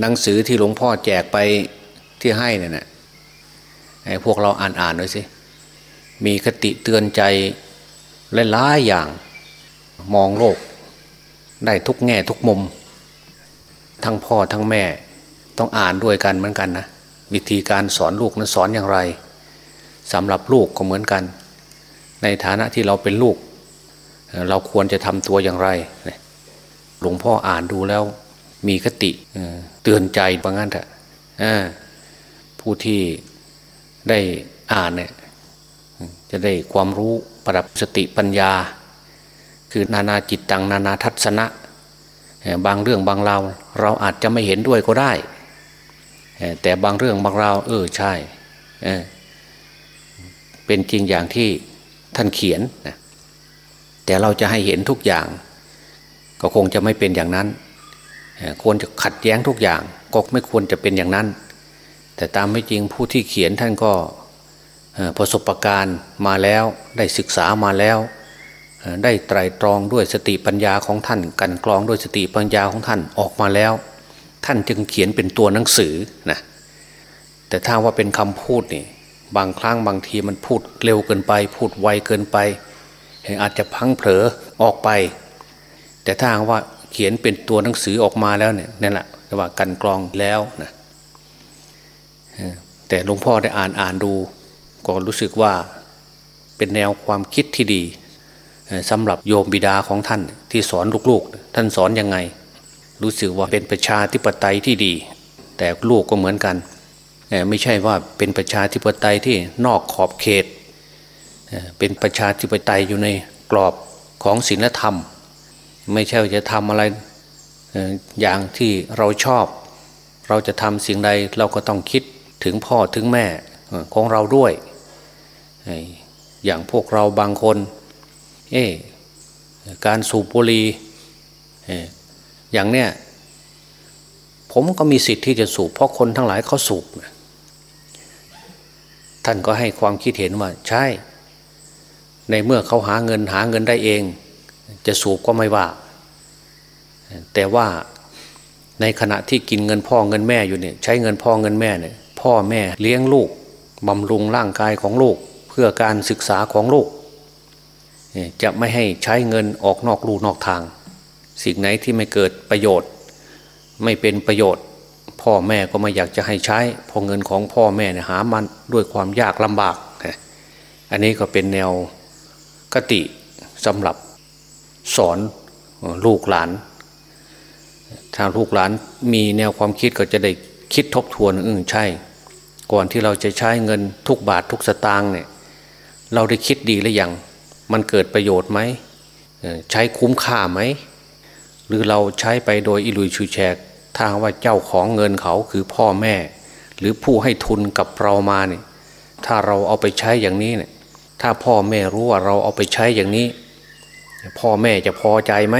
หนังสือที่หลวงพ่อแจกไปที่ให้เนี่ยนะให้พวกเราอ่านอ่านหน่อยสิ มีคติเตือนใจหลายๆอย่างมองโลก ได้ทุกแง่ทุกมุม ทั้งพ่อทั้งแม่ต้องอ่านด้วยกันเหมือนกันนะวิธีการสอนลูกนั้นสอนอย่างไรสำหรับลูกก็เหมือนกัน ในฐานะที่เราเป็นลูก เราควรจะทำตัวอย่างไรหลวงพ่ออ่านดูแล้ว มีคติเตือนใจบางงั้นเถอะผู้ที่ได้อ่านเนี่ยจะได้ความรู้ประดับสติปัญญา คือนานาจิตตังนานาทัศนะ บางเรื่องบางราวเราอาจจะไม่เห็นด้วยก็ได้ แต่บางเรื่องบางราวเออใช่เเป็นจริงอย่างที่ท่านเขียนนะแต่เราจะให้เห็นทุกอย่าง ก็คงจะไม่เป็นอย่างนั้น ควรจะขัดแย้งทุกอย่างก็ไม่ควรจะเป็นอย่างนั้น แต่ตามไม่จริงผู้ที่เขียนท่านก็ประสบการณ์มาแล้วได้ศึกษามาแล้ว ได้ไตรตรองด้วยสติปัญญาของท่าน กันกรองด้วยสติปัญญาของท่านออกมาแล้ว ท่านจึงเขียนเป็นตัวหนังสือนะแต่ถ้าว่าเป็นคำพูดนี่บางครั้งบางทีมันพูดเร็วเกินไป พูดไวเกินไป อาจจะพังเผลอออกไป แต่ถ้าว่า เขียนเป็นตัวหนังสือออกมาแล้วเนี่ยนั่นแหละเรียกว่ากันกรองแล้วนะแต่หลวงพ่อได้อ่านอ่านดู ก็รู้สึกว่าเป็นแนวความคิดที่ดีสำหรับโยมบิดาของท่านที่สอนลูกๆ ท่านสอนยังไง รู้สึกว่าเป็นประชาธิปไตยที่ดี แต่ลูกก็เหมือนกัน ไม่ใช่ว่าเป็นประชาธิปไตยที่นอกขอบเขต เป็นประชาธิปไตยอยู่ในกรอบของศีลธรรม ไม่ใช่จะทำอะไรอย่างที่เราชอบ เราจะทำสิ่งใดเราก็ต้องคิดถึงพ่อถึงแม่ของเราด้วย อย่างพวกเราบางคน เอการสูบบุหรี่อย่างเนี้ยผมก็มีสิทธิ์ที่จะสูบเพราะคนทั้งหลายเขาสูบท่านก็ให้ความคิดเห็นว่าใช่ ในเมื่อเขาหาเงินหาเงินได้เอง จะสูบก็ไม่ว่า แต่ว่าในขณะที่กินเงินพ่อเงินแม่อยู่เนี่ยใช้เงินพ่อเงินแม่เนี่ยพ่อแม่เลี้ยงลูกบำรุงร่างกายของลูก เพื่อการศึกษาของลูก จะไม่ให้ใช้เงินออกนอกลูนอกทาง สิ่งไหนที่ไม่เกิดประโยชน์ ไม่เป็นประโยชน์ พ่อแม่ก็ไม่อยากจะให้ใช้พอเงินของพ่อแม่เนี่ยหามันด้วยความยากลำบาก อันนี้ก็เป็นแนวกติสำหรับ สอนลูกหลาน ถ้าลูกหลานมีแนวความคิดก็จะได้คิดทบทวนอือใช่ ก่อนที่เราจะใช้เงินทุกบาททุกสตางค์เนี่ยเราได้คิดดีหรือยังมันเกิดประโยชน์ไหมใช้คุ้มค่าไหมหรือเราใช้ไปโดยอิลุยชูแชกถ้าว่าเจ้าของเงินเขาคือพ่อแม่ หรือผู้ให้ทุนกับเรามาเนี่ยถ้าเราเอาไปใช้อย่างนี้เนี่ยถ้าพ่อแม่รู้ว่าเราเอาไปใช้อย่างนี้ พ่อแม่จะพอใจไหม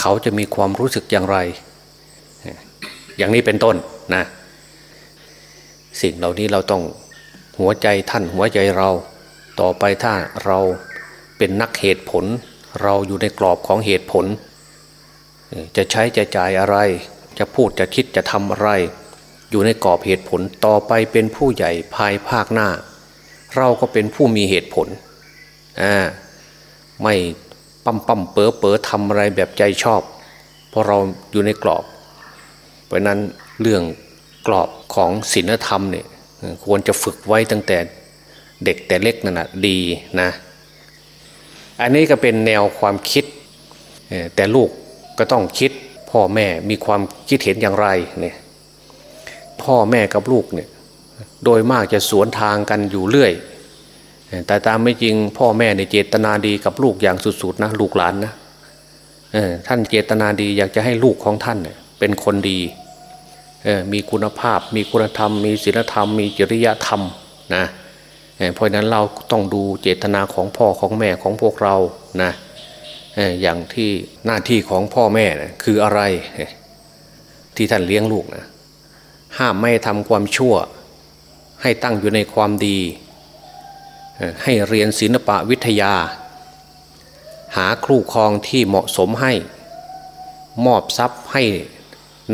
เขาจะมีความรู้สึกอย่างไร อย่างนี้เป็นต้นนะสิ่งเหล่านี้เราต้องหัวใจท่านหัวใจเรา ต่อไปถ้าเราเป็นนักเหตุผล เราอยู่ในกรอบของเหตุผล จะใช้จะจ่ายอะไร จะพูดจะคิดจะทำอะไร อยู่ในกรอบเหตุผลต่อไปเป็นผู้ใหญ่ภายภาคหน้า เราก็เป็นผู้มีเหตุผล ไม่ ปั๊มปั๊มเป๋อเป๋อทำอะไรแบบใจชอบ เพราะเราอยู่ในกรอบ เพราะนั้นเรื่องกรอบของศีลธรรมเนี่ยควรจะฝึกไว้ตั้งแต่เด็กแต่เล็กนั่นแหะดีนะ อันนี้ก็เป็นแนวความคิด แต่ลูกก็ต้องคิดพ่อแม่มีความคิดเห็นอย่างไรเนี่ยพ่อแม่กับลูกเนี่ยโดยมากจะสวนทางกันอยู่เรื่อย แต่ตามไม่จริงพ่อแม่ในเจตนาดีกับลูกอย่างสุดๆนะลูกหลานนะท่านเจตนาดีอยากจะให้ลูกของท่านเป็นคนดีมีคุณภาพ มีคุณธรรม มีศีลธรรม มีจริยธรรมนะเพราะนั้นเราต้องดูเจตนาของพ่อของแม่ของพวกเรานะอย่างที่หน้าที่ของพ่อแม่นะคืออะไร ที่ท่านเลี้ยงลูกนะห้ามไม่ทำความชั่ว ให้ตั้งอยู่ในความดี ให้เรียนศิลปะวิทยา หาครูครองที่เหมาะสมให้ มอบทรัพย์ให้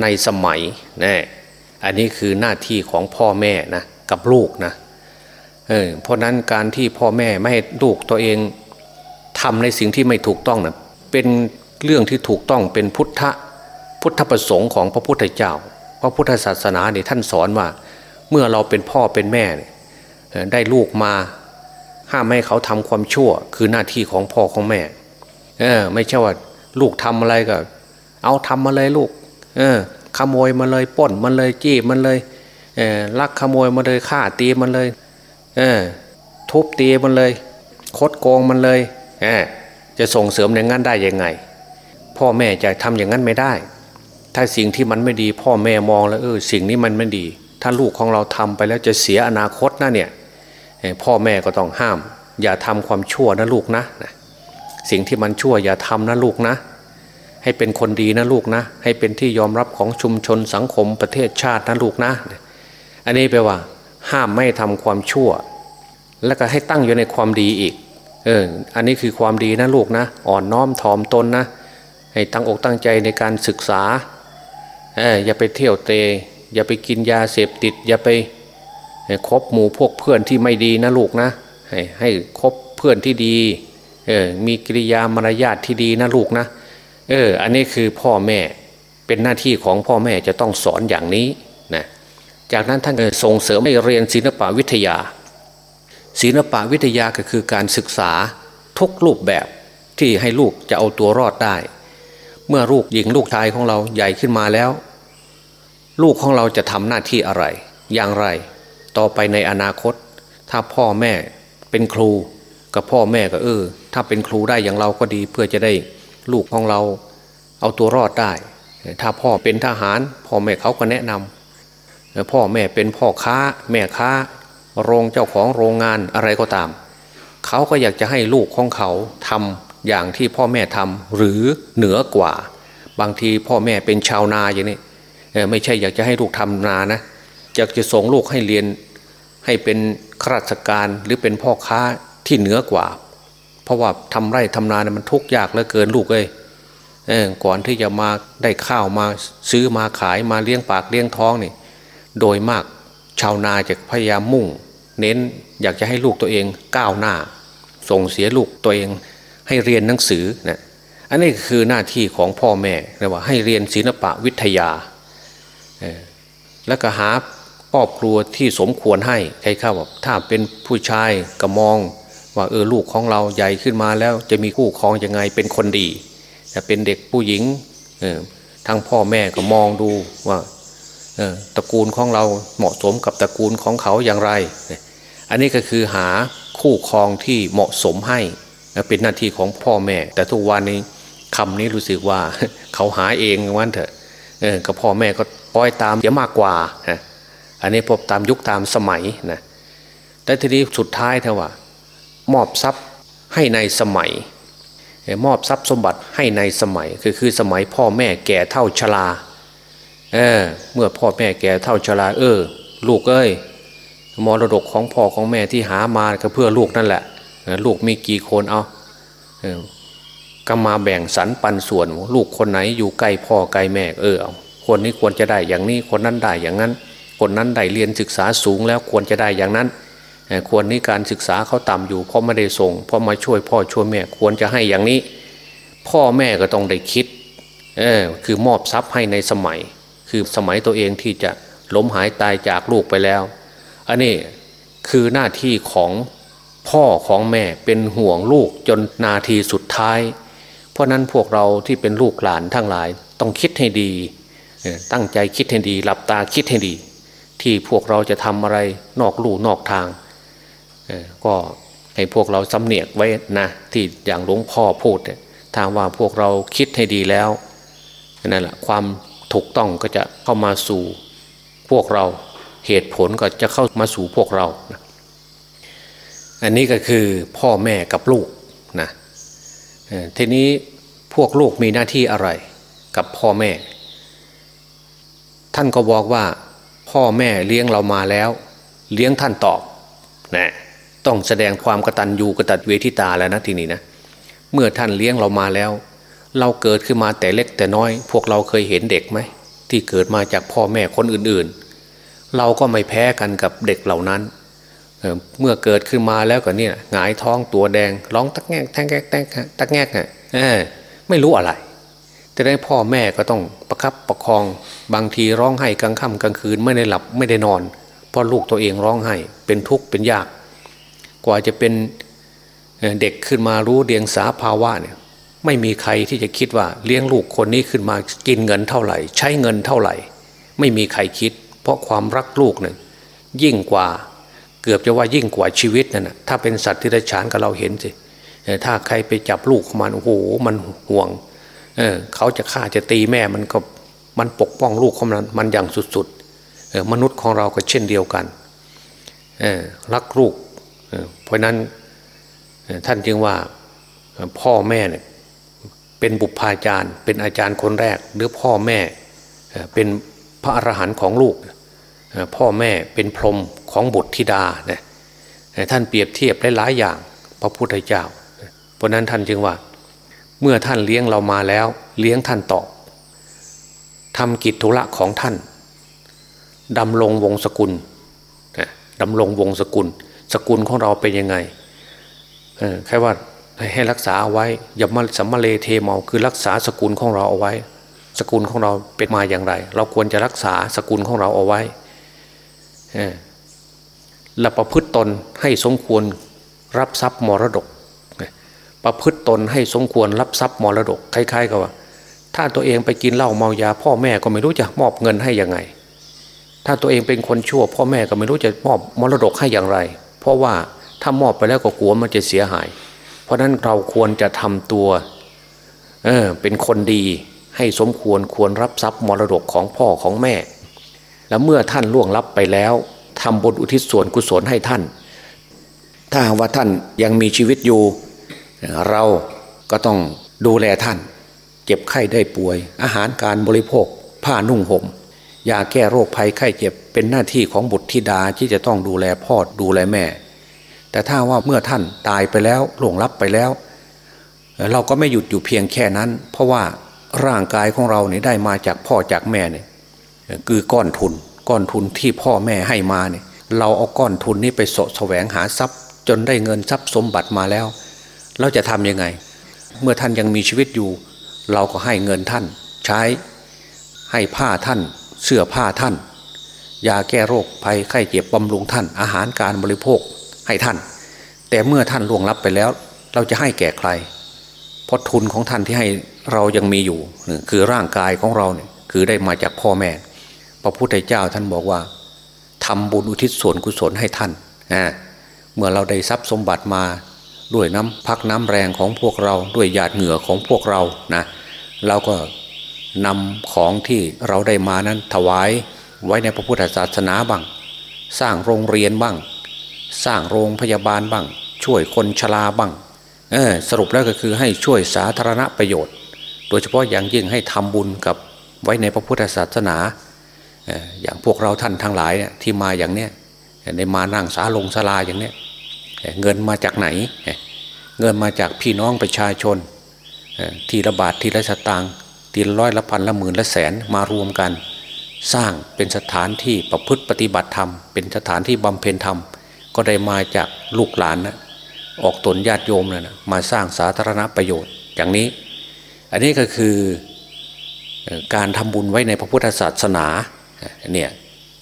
ในสมัยนะอันนี้คือหน้าที่ของพ่อแม่นะกับลูกนะเออเพราะนั้นการที่พ่อแม่ไม่ให้ลูกตัวเองทำในสิ่งที่ไม่ถูกต้องนะเป็นเรื่องที่ถูกต้องเป็นพุทธพุทธประสงค์ของพระพุทธเจ้า พระพุทธศาสนาเนี่ยท่านสอนว่า เมื่อเราเป็นพ่อเป็นแม่ได้ลูกมา ห้ามให้เขาทำความชั่ว คือหน้าที่ของพ่อของแม่ เออ ไม่ใช่ว่าลูกทำอะไรก็ เอาทำมาเลยลูก เออ ขโมยมาเลยป้นมันเลยจี้มันเลย เออลักขโมยมาเลยฆ่าตีมันเลย เออ ทุบตีมันเลย คดโกงมันเลย เออจะส่งเสริมอย่างนั้นได้ยังไง พ่อแม่จะทำอย่างนั้นไม่ได้ ถ้าสิ่งที่มันไม่ดี พ่อแม่มองแล้วเออสิ่งนี้มันไม่ดี ถ้าลูกของเราทำไปแล้วจะเสียอนาคตนะเนี่ย พ่อแม่ก็ต้องห้าม อย่าทำความชั่วนะลูกนะ สิ่งที่มันชั่วอย่าทำนะลูกนะ ให้เป็นคนดีนะลูกนะ ให้เป็นที่ยอมรับของชุมชนสังคมประเทศชาตินะลูกนะ อันนี้แปลว่า ห้ามไม่ทำความชั่ว แล้วก็ให้ตั้งอยู่ในความดีอีก เออ อันนี้คือความดีนะลูกนะ อ่อนน้อมถ่อมตนนะ ให้ตั้งอกตั้งใจในการศึกษา เอออย่าไปเที่ยวเตะอย่าไปกินยาเสพติด อย่าไป คบหมู่พวกเพื่อนที่ไม่ดีนะลูกนะ ให้ให้คบเพื่อนที่ดีเออมีกิริยามารยาทที่ดีนะลูกนะเอออันนี้คือพ่อแม่เป็นหน้าที่ของพ่อแม่จะต้องสอนอย่างนี้นะจากนั้นท่านส่งเสริมให้เรียนศิลปวิทยา ศิลปวิทยาก็คือการศึกษาทุกรูปแบบที่ให้ลูกจะเอาตัวรอดได้ เมื่อลูกหญิงลูกชายของเราใหญ่ขึ้นมาแล้ว ลูกของเราจะทำหน้าที่อะไร อย่างไร ต่อไปในอนาคต ถ้าพ่อแม่เป็นครู กับพ่อแม่ก็เออ ถ้าเป็นครูได้อย่างเราก็ดีเพื่อจะได้ลูกของเราเอาตัวรอดได้ ถ้าพ่อเป็นทหาร พ่อแม่เขาก็แนะนำพ่อแม่เป็นพ่อค้า แม่ค้า โรงเจ้าของโรงงานอะไรก็ตาม เขาก็อยากจะให้ลูกของเขาทำอย่างที่พ่อแม่ทำหรือเหนือกว่า บางทีพ่อแม่เป็นชาวนาอย่างนี้ไม่ใช่อยากจะให้ลูกทำนานะ อยากจะส่งลูกให้เรียนให้เป็นข้าราชการหรือเป็นพ่อค้าที่เหนือกว่า เพราะว่าทำไร่ทำนาเนี่ยมันทุกข์ยากเหลือเกินลูกเลยก่อนที่จะมาได้ข้าวมาซื้อมาขายมาเลี้ยงปากเลี้ยงท้องนี่โดยมากชาวนาจะพยายามมุ่ง เน้นอยากจะให้ลูกตัวเองก้าวหน้า ส่งเสียลูกตัวเองให้เรียนหนังสือนะอันนี้คือหน้าที่ของพ่อแม่เรียกว่าให้เรียนศิลปะวิทยา แล้วก็หา ครอบครัวที่สมควรให้ใครเข้าแบอกถ้าเป็นผู้ชายก็มองว่าเออลูกของเราใหญ่ขึ้นมาแล้วจะมีคู่ครองยังไงเป็นคนดีแต่เป็นเด็กผู้หญิงเออทั้งพ่อแม่ก็มองดูว่าเออตระกูลของเราเหมาะสมกับตระกูลของเขาอย่างไร อันนี้ก็คือหาคู่ครองที่เหมาะสมให้เป็นหน้าที่ของพ่อแม่ แต่ทุกวันนี้คำนี้รู้สึกว่าเขาหาเองวันเถอะเออกับพ่อแม่ก็ปล่อยตามเยอะมากกว่า อันนี้พบตามยุคตามสมัยนะแต่ทีนี้สุดท้ายเท่าว่ามอบทรัพย์ให้ในสมัย มอบทรัพย์สมบัติให้ในสมัยคือคือสมัยพ่อแม่แก่เท่าชราเออเมื่อพ่อแม่แก่เท่าชราเออ ลูกเอ้ยมรดกของพ่อของแม่ที่หามาก็เพื่อลูกนั่นแหละลูกมีกี่คนเอาก็มาแบ่งสรรปันส่วน ลูกคนไหนอยู่ใกล้พ่อใกล้แม่เออคนนี้ควรจะได้อย่างนี้คนนั้นได้อย่างนั้น คนนั้นได้เรียนศึกษาสูงแล้วควรจะได้อย่างนั้น ควรนี้การศึกษาเขาต่ำอยู่เพราะไม่ได้ส่งเพราะมาช่วยพ่อช่วยแม่ควรจะให้อย่างนี้ พ่อแม่ก็ต้องได้คิดเออคือมอบทรัพย์ให้ในสมัย คือสมัยตัวเองที่จะล้มหายตายจากลูกไปแล้ว อันนี้คือหน้าที่ของพ่อของแม่เป็นห่วงลูกจนนาทีสุดท้าย เพราะนั้นพวกเราที่เป็นลูกหลานทั้งหลาย ต้องคิดให้ดี ตั้งใจคิดให้ดี หลับตาคิดให้ดี ที่พวกเราจะทำอะไรนอกลู่นอกทางก็ให้พวกเราสำเนียกไว้นะที่อย่างหลวงพ่อพูดทางว่าพวกเราคิดให้ดีแล้วนั่นแหละความถูกต้องก็จะเข้ามาสู่พวกเราเหตุผลก็จะเข้ามาสู่พวกเราอันนี้ก็คือพ่อแม่กับลูกนะทีนี้พวกลูกมีหน้าที่อะไรกับพ่อแม่ ท่านก็บอกว่า พ่อแม่เลี้ยงเรามาแล้ว เลี้ยงท่านตอบนะต้องแสดงความกตัญญูกตัดเวทิตาแล้วนะทีนี้นะเมื่อท่านเลี้ยงเรามาแล้ว เราเกิดขึ้นมาแต่เล็กแต่น้อย พวกเราเคยเห็นเด็กไหมที่เกิดมาจากพ่อแม่คนอื่นๆ เราก็ไม่แพ้กันกับเด็กเหล่านั้นเมื่อเกิดขึ้นมาแล้วก็เนี่ยหงายท้องตัวแดงร้องตักแงกแทงแกกแตกตักแงกเนี่ยไม่รู้อะไร แต่ได้พ่อแม่ก็ต้องประครับประคองบางทีร้องไห้กลางค่ำกลางคืนไม่ได้หลับไม่ได้นอน เพราะลูกตัวเองร้องไห้เป็นทุกข์เป็นยาก กว่าจะเป็นเด็กขึ้นมารู้เดียงสาภาวะเนี่ยไม่มีใครที่จะคิดว่าเลี้ยงลูกคนนี้ขึ้นมากินเงินเท่าไหร่ ใช้เงินเท่าไหร่ ไม่มีใครคิด เพราะความรักลูกเนี่ยยิ่งกว่าเกือบจะว่ายิ่งกว่าชีวิตนั่นนะถ้าเป็นสัตว์ที่ได้ฉานกับเราเห็นสิถ้าใครไปจับลูกมันโอ้โหมันห่วง เเขาจะฆ่าจะตีแม่มันก็มันปกป้องลูกของมันมันอย่างสุดๆมนุษย์ของเราก็เช่นเดียวกันรักลูกเพราะนั้นท่านจึงว่าพ่อแม่เนี่ยเป็นบุพาจารย์ เป็นอาจารย์คนแรก หรือพ่อแม่เป็นพระอรหันต์ของลูก พ่อแม่เป็นพรหมของบุตรธิดาเนี่ยท่านเปรียบเทียบหลายๆอย่างพระพุทธเจ้า เพราะนั้นท่านจึงว่า เมื่อท่านเลี้ยงเรามาแล้ว เลี้ยงท่านตอบทำกิจธุระของท่านดำรงวงศกุลดำรงวงศกุล สกุลของเราเป็นยังไงแค่ว่าให้รักษาเอาไว้อย่ามาสัมมาเลเทเมาคือรักษาสกุลของเราเอาไว้ สกุลของเราเป็นมาอย่างไร เราควรจะรักษาสกุลของเราเอาไว้และประพฤติตนให้สมควรรับทรัพย์มรดก ประพฤติตนให้สมควรรับทรัพย์มรดกคล้ายๆกับว่า ถ้าตัวเองไปกินเหล้าเมายา พ่อแม่ก็ไม่รู้จะมอบเงินให้ยังไง ถ้าตัวเองเป็นคนชั่ว พ่อแม่ก็ไม่รู้จะมอบมรดกให้อย่างไร เพราะว่าถ้ามอบไปแล้วก็กลัวมันจะเสียหาย เพราะนั้นเราควรจะทำตัวเออเป็นคนดีให้สมควรควรรับทรัพย์มรดกของพ่อของแม่ แล้วเมื่อท่านล่วงลับไปแล้วทำบุญอุทิศส่วนกุศลให้ท่าน ถ้าว่าท่านยังมีชีวิตอยู่ เราก็ต้องดูแลท่าน เจ็บไข้ได้ป่วย อาหารการบริโภค ผ้านุ่งหม่มยาแก้โรคภัยไข้เจ็บเป็นหน้าที่ของบุตรธิดาที่จะต้องดูแลพ่อดูแลแม่ แต่ถ้าว่าเมื่อท่านตายไปแล้วหลงลับไปแล้ว เราก็ไม่หยุดอยู่เพียงแค่นั้น เพราะว่าร่างกายของเราเนี่ยได้มาจากพ่อจากแม่เนี่ยคือก้อนทุน ก้อนทุนที่พ่อแม่ให้มาเนี่ยเราเอาก้อนทุนนี้ไปสะแสวงหาทรัพย์ จนได้เงินทรัพย์สมบัติมาแล้ว เราจะทํำยังไง เมื่อท่านยังมีชีวิตอยู่ เราก็ให้เงินท่านใช้ ให้ผ้าท่าน เสื้อผ้าท่าน ยาแก้โรคภัยไข้เจ็บบำรุงท่าน อาหารการบริโภคให้ท่าน แต่เมื่อท่านล่วงลับไปแล้ว เราจะให้แก่ใคร เพราะทุนของท่านที่ให้เรายังมีอยู่ คือร่างกายของเราเนี่ยคือได้มาจากพ่อแม่ พระพุทธเจ้าท่านบอกว่าทำบุญอุทิศส่วนกุศลให้ท่าน เมื่อเราได้ทรัพย์สมบัติมา ด้วยน้ำพักน้ำแรงของพวกเราด้วยหยาดเหงื่อของพวกเรานะเราก็นำของที่เราได้มานั้นถวายไว้ในพระพุทธศาสนาบ้าง สร้างโรงเรียนบ้าง สร้างโรงพยาบาลบ้าง ช่วยคนชราบ้างสรุปแล้วก็คือให้ช่วยสาธารณประโยชน์ โดยเฉพาะอย่างยิ่งให้ทำบุญกับไว้ในพระพุทธศาสนาอย่างพวกเราท่านทั้งหลายที่มาอย่างเนี้ยในมานั่งสาลงสลาอย่างเนี้ย เงินมาจากไหน เงินมาจากพี่น้องประชาชน ทีละบาททีละสตางค์ทีละร้อยละพันละหมื่นละแสนมารวมกัน สร้างเป็นสถานที่ประพฤติปฏิบัติธรรม เป็นสถานที่บำเพ็ญธรรม ก็ได้มาจากลูกหลานนะออกตนญาติโยมนะนะมาสร้างสาธารณประโยชน์อย่างนี้ อันนี้ก็คือการทำบุญไว้ในพระพุทธศาสนาเนี่ย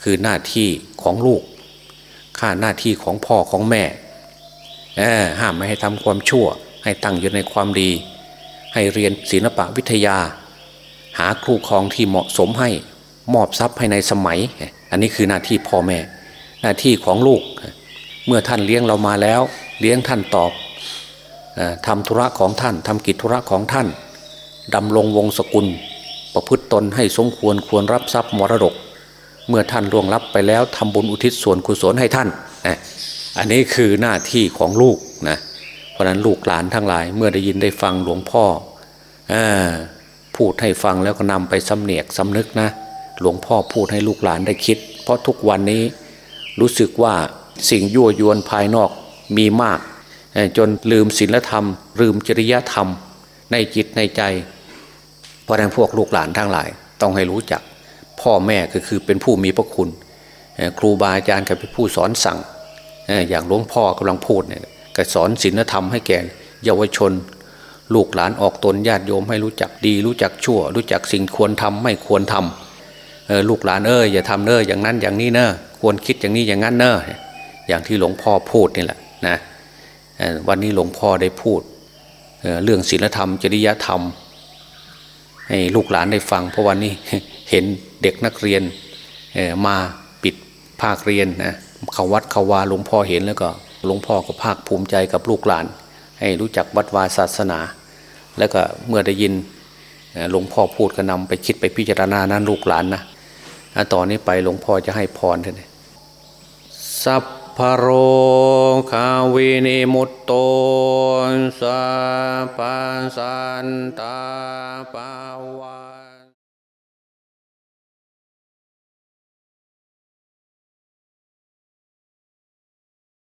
คือหน้าที่ของลูก ค่าหน้าที่ของพ่อของแม่ ห้ามไม่ให้ทำความชั่ว ให้ตั้งอยู่ในความดี ให้เรียนศิลปะวิทยา หาครูครองที่เหมาะสมให้มอบทรัพย์ให้ในสมัย อันนี้คือหน้าที่พ่อแม่ หน้าที่ของลูก เมื่อท่านเลี้ยงเรามาแล้ว เลี้ยงท่านตอบทำธุระของท่านทำกิจธุระของท่านดำรงวงศกุล ประพฤติตนให้สมควรควรรับทรัพย์มรดก เมื่อท่านล่วงลับไปแล้วทำบุญอุทิศส่วนกุศลให้ท่าน อันนี้คือหน้าที่ของลูกนะเพราะนั้นลูกหลานทั้งหลายเมื่อได้ยินได้ฟังหลวงพ่ออพูดให้ฟังแล้วก็นำไปสำเนียกสำนึกนะ หลวงพ่อพูดให้ลูกหลานได้คิด เพราะทุกวันนี้รู้สึกว่าสิ่งยั่วยวนภายนอกมีมาก จนลืมศีลธรรม ลืมจริยธรรม ในจิตในใจ เพราะนั้นพวกลูกหลานทั้งหลาย ต้องให้รู้จัก พ่อแม่ก็คือเป็นผู้มีพระคุณ ครูบาอาจารย์ก็เป็นผู้สอนสั่ง อย่างหลวงพ่อกำลังพูดเนี่ยก็สอนศีลธรรมให้แก่เยาวชน ลูกหลานออกตนญาติโยมให้รู้จักดี รู้จักชั่ว รู้จักสิ่งควรทำไม่ควรทำลูกหลานเอออย่าทำเนออย่างนั้นอย่างนี้เนอควรคิดอย่างนี้อย่างนั้นเนออย่างที่หลวงพ่อพูดนี่แหละนะวันนี้หลวงพ่อได้พูดเเรื่องศีลธรรม จริยธรรม ให้ลูกหลานได้ฟัง เพราะวันนี้เห็นเด็กนักเรียนมาปิดภาคเรียนนะ เขาวัดเขาวาหลวงพ่อเห็นแล้วก็หลวงพ่อก็ภาคภูมิใจกับลูกหลาน ให้รู้จักวัดวาศาสนา แล้วก็เมื่อได้ยินหลวงพ่อพูดก็นำไปคิดไปพิจารณานั้นลูกหลานนะต่อนนี้ไปหลวงพ่อจะให้พรท่านสัพพโรคาวินิมุตโตสัพพสันตาปาวา